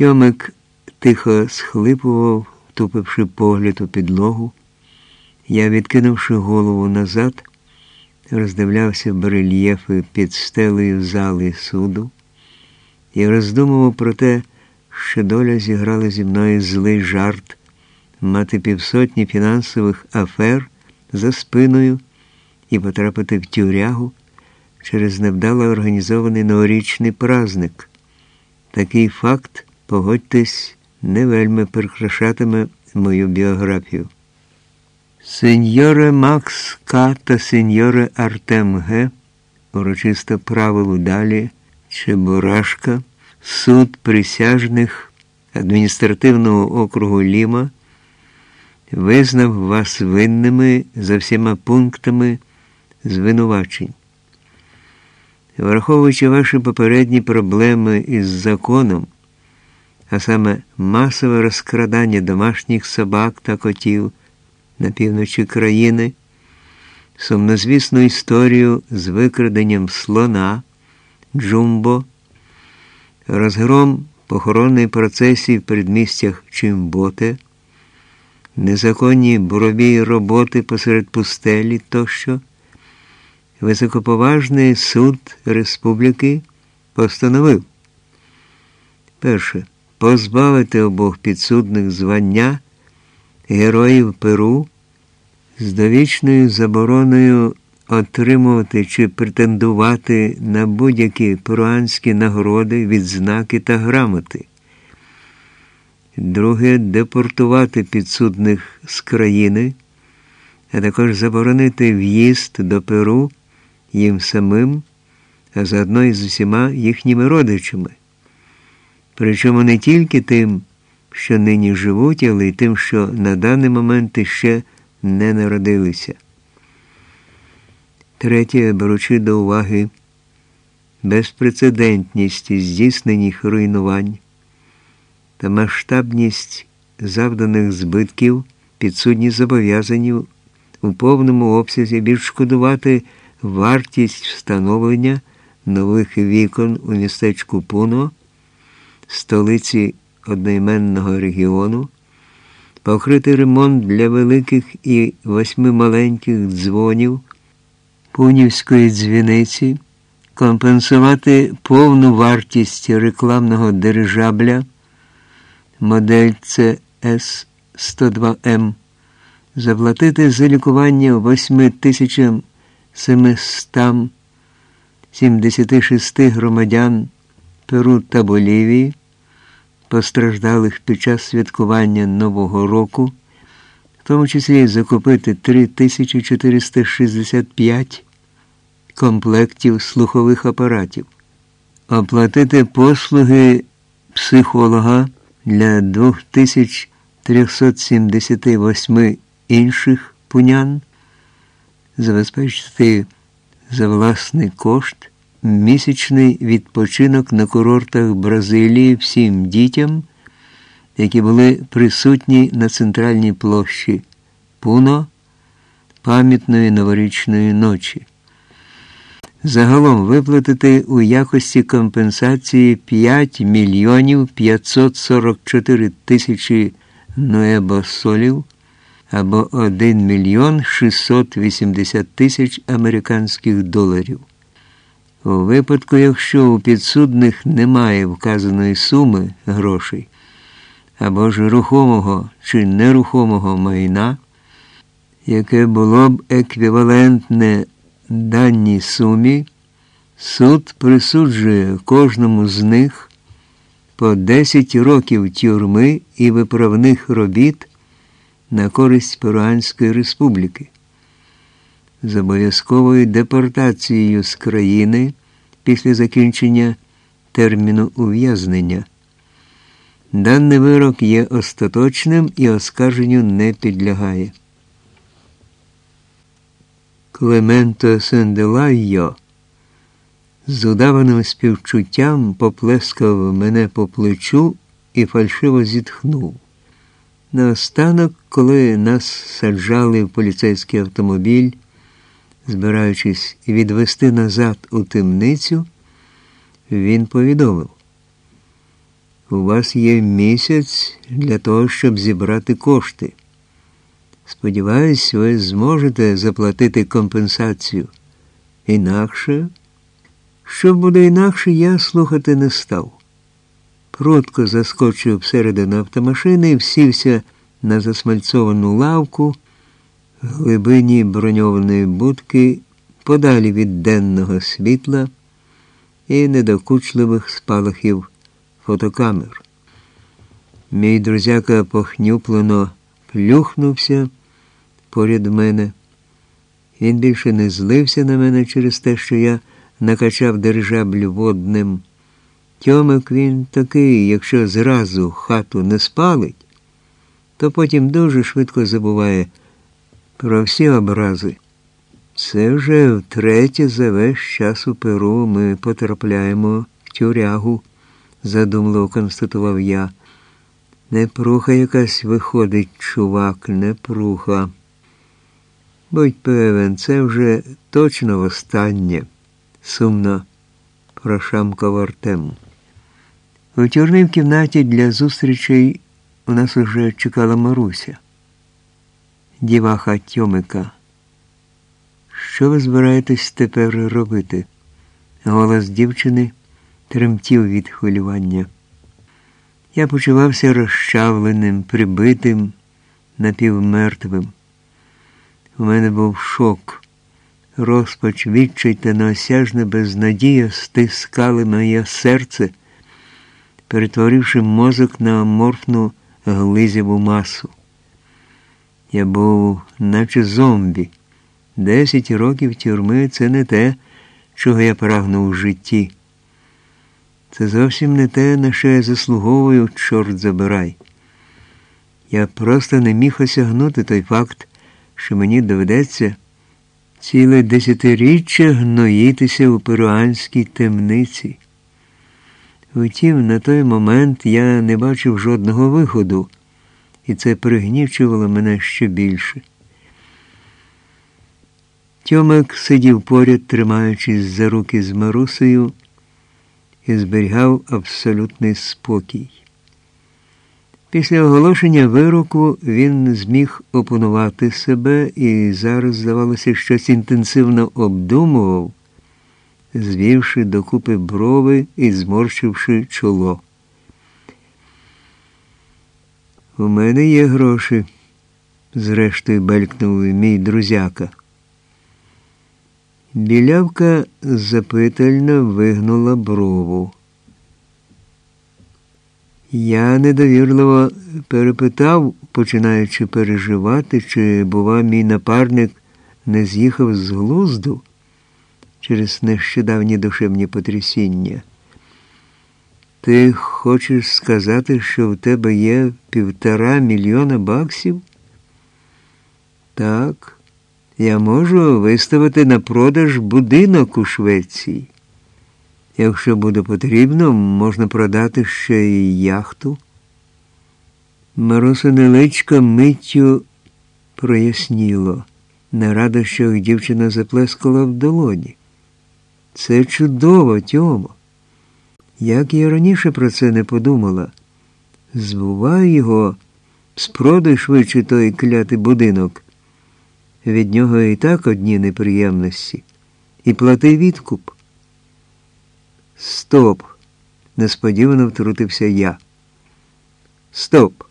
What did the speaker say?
Тьомик тихо схлипував, тупивши погляд у підлогу. Я, відкинувши голову назад, роздивлявся барельєфи під стелею зали суду і роздумував про те, що доля зіграла зі мною злий жарт мати півсотні фінансових афер за спиною і потрапити в тюрягу через невдало організований новорічний праздник. Такий факт, погодьтесь, не вельми прикрашатиме мою біографію. Сеньоре Макс К. та сеньоре Артем Г. урочисто правилу далі Чебурашка, суд присяжних адміністративного округу Ліма визнав вас винними за всіма пунктами звинувачень. Враховуючи ваші попередні проблеми із законом, а саме масове розкрадання домашніх собак та котів на півночі країни, сумнозвісну історію з викраденням слона, джумбо, розгром похоронної процесії в передмістях Чимботе, незаконні бурові роботи посеред пустелі тощо, високоповажний суд республіки постановив. Перше позбавити обох підсудних звання героїв Перу з довічною забороною отримувати чи претендувати на будь-які перуанські нагороди, відзнаки та грамоти. Друге депортувати підсудних з країни, а також заборонити в'їзд до Перу їм самим, а заодно і з усіма їхніми родичами. Причому не тільки тим, що нині живуть, але й тим, що на даний момент ще не народилися. Третє, беручи до уваги безпрецедентність здійснених руйнувань та масштабність завданих збитків, підсудні зобов'язані у повному обсязі відшкодувати вартість встановлення нових вікон у містечку Пуно, столиці одноіменного регіону, покрити ремонт для великих і восьми маленьких дзвонів Пунівської дзвіниці, компенсувати повну вартість рекламного дирижабля модель CS 102М, заплатити за лікування 8776 громадян Перу та Болівії постраждалих під час святкування Нового року, в тому числі закупити 3465 комплектів слухових апаратів, оплатити послуги психолога для 2378 інших пунян, забезпечити за власний кошт місячний відпочинок на курортах Бразилії всім дітям, які були присутні на центральній площі Пуно пам'ятної новорічної ночі. Загалом виплатити у якості компенсації 5 мільйонів 544 тисячі ноебосолів або 1 мільйон 680 тисяч американських доларів. У випадку, якщо у підсудних немає вказаної суми грошей або ж рухомого чи нерухомого майна, яке було б еквівалентне даній сумі, суд присуджує кожному з них по 10 років тюрми і виправних робіт на користь Перуанської республіки з обов'язковою депортацією з країни після закінчення терміну ув'язнення. Даний вирок є остаточним і оскарженню не підлягає. Клементо Сенделайо з удаваним співчуттям поплескав мене по плечу і фальшиво зітхнув. Наостанок, коли нас саджали в поліцейський автомобіль, збираючись відвести назад у темницю, він повідомив. у вас є місяць для того, щоб зібрати кошти. Сподіваюсь, ви зможете заплатити компенсацію. Інакше, що буде інакше, я слухати не став. Прудко заскочив всередину автомашини всівся на засмальцовану лавку глибині броньованої будки подалі від денного світла і недокучливих спалахів фотокамер. Мій друзяка похнюплено плюхнувся поряд мене. Він більше не злився на мене через те, що я накачав дирижабль водним. Тьомик він такий, якщо зразу хату не спалить, то потім дуже швидко забуває про всі образи. Це вже втретє за весь час у Перу ми потрапляємо в тюрягу, задумливо констатував я. Непруха якась виходить, чувак, непруха. Будь певен, це вже точно востаннє, сумно прошамкав Артем. У тюрмі в кімнаті для зустрічей у нас уже чекала Маруся, діваха Тьомика. Що ви збираєтесь тепер робити? Голос дівчини тремтів від хвилювання. Я почувався розчавленим, прибитим, напівмертвим. У мене був шок, розпач, відчай та неосяжна безнадія стискали моє серце, перетворивши мозок на аморфну глизяву масу. Я був, наче зомбі. Десять років тюрми це не те, чого я прагнув у житті. Це зовсім не те, на що я заслуговую, чорт забирай. Я просто не міг осягнути той факт, що мені доведеться ціле десятиріччя гноїтися у перуанській темниці. Втім, на той момент я не бачив жодного виходу, і це пригнічувало мене ще більше. Тьомик сидів поряд, тримаючись за руки з Марусею, і зберігав абсолютний спокій. Після оголошення вироку він зміг опанувати себе і зараз, здавалося, щось інтенсивно обдумував, звівши докупи брови і зморщивши чоло. У мене є гроші, зрештою белькнув мій друзяка. Білявка запитально вигнула брову. Я недовірливо перепитав, починаючи переживати, чи, бува, мій напарник не з'їхав з глузду через нещодавні душевні потрясіння. Ти хочеш сказати, що в тебе є півтора мільйона баксів? Так, я можу виставити на продаж будинок у Швеції. Якщо буде потрібно, можна продати ще й яхту. Марусине личко миттю проясніло. На радощах дівчина заплескала в долоні. Це чудово, Тьомо. Як я раніше про це не подумала. Збувай його, спродай швидше той клятий будинок. Від нього і так одні неприємності. І плати відкуп. Стоп! несподівано втрутився я. Стоп!